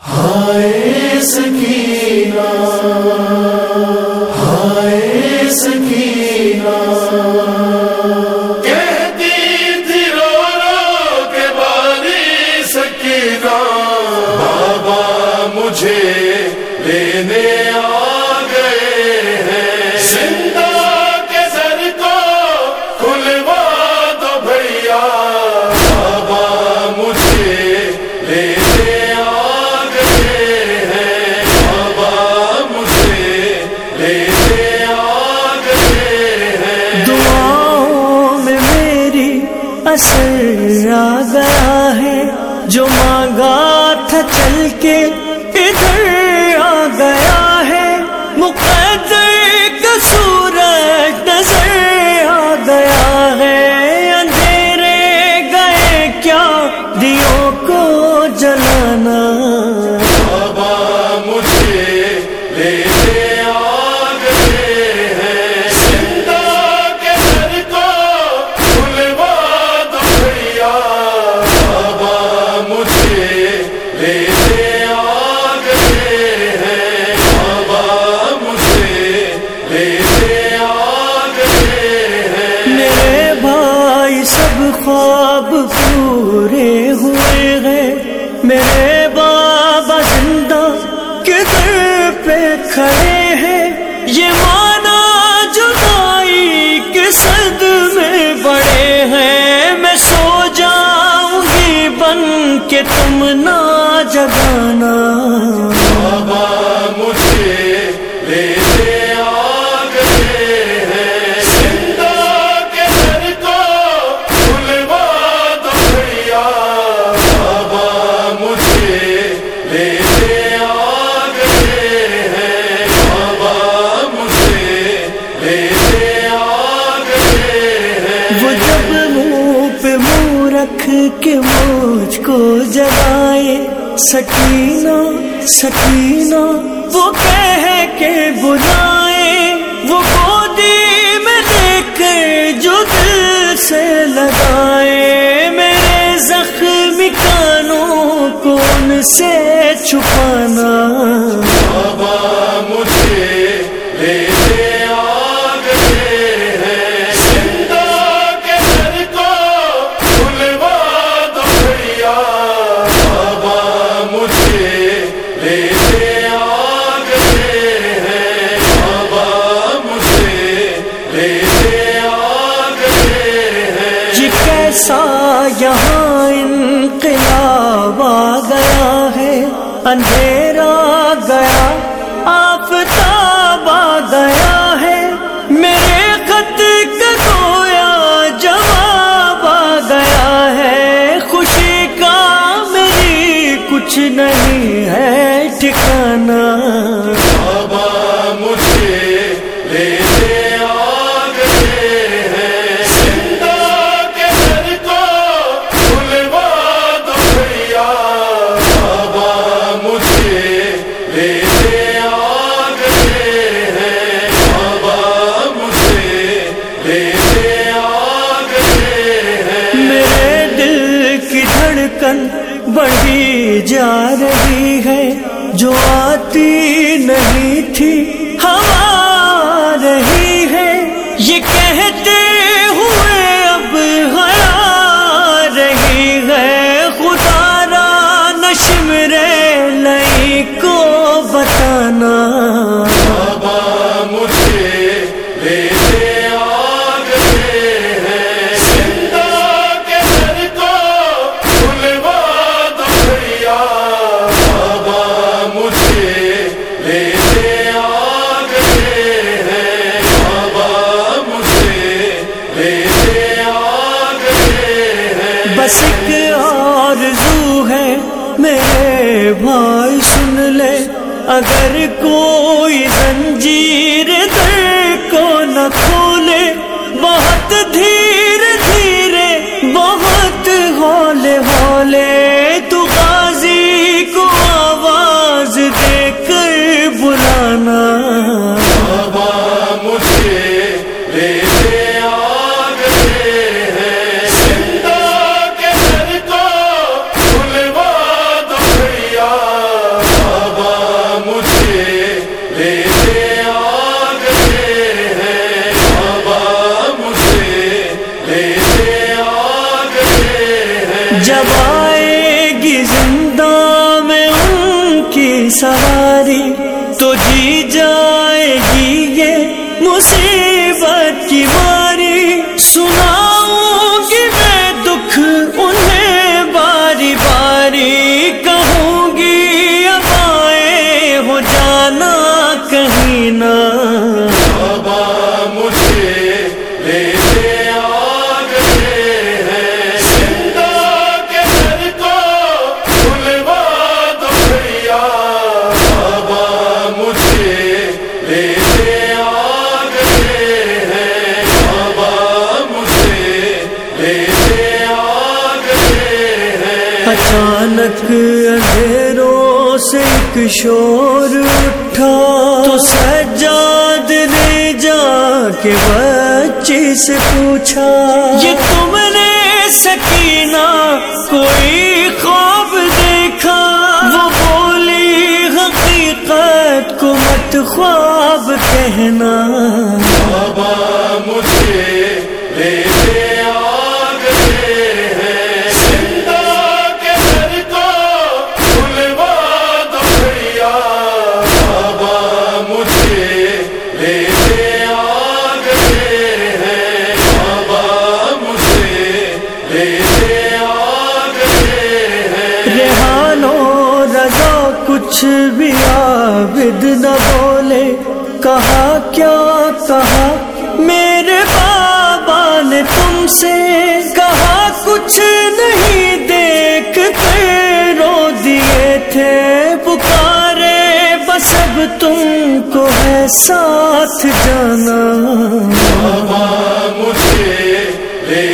ہائے سکینہ ہائے سکینہ۔ کہتی تھی رو رو کے باری سکینہ بابا مجھے لینے جو مانگا تھا چل کے ادھر آ گیا ہے۔ مقدر کا سورج نظر آ گیا ہے۔ اندھیرے گئے کیا؟ دیوں کو جل میرے کے مجھ کو جگائے سکینہ سکینہ۔ وہ کہہ کے بلائے، وہ گودی میں دیکھ کر جو دل سے لگائے۔ میرے زخمی کانوں کو ان سے چھپانا۔ اندھیرا تھی۔ لے اگر کوئی زنجیر در کو نہ کھولے بہت دھیر سوال اچانک اندھیروں سے ایک شور اٹھا۔ تو سجاد نے جا کے بچے سے پوچھا، یہ تم نے سکینہ کوئی خواب دیکھا؟ وہ بولی، حقیقت کو مت خواب کہنا۔ کچھ بھی عابد نہ بولے کہا کیا کہا میرے بابا نے تم سے کہا، کچھ نہیں دیکھ کے رو دیے تھے پکارے، بس اب تم کو ہے ساتھ جانا۔ بابا مجھے لے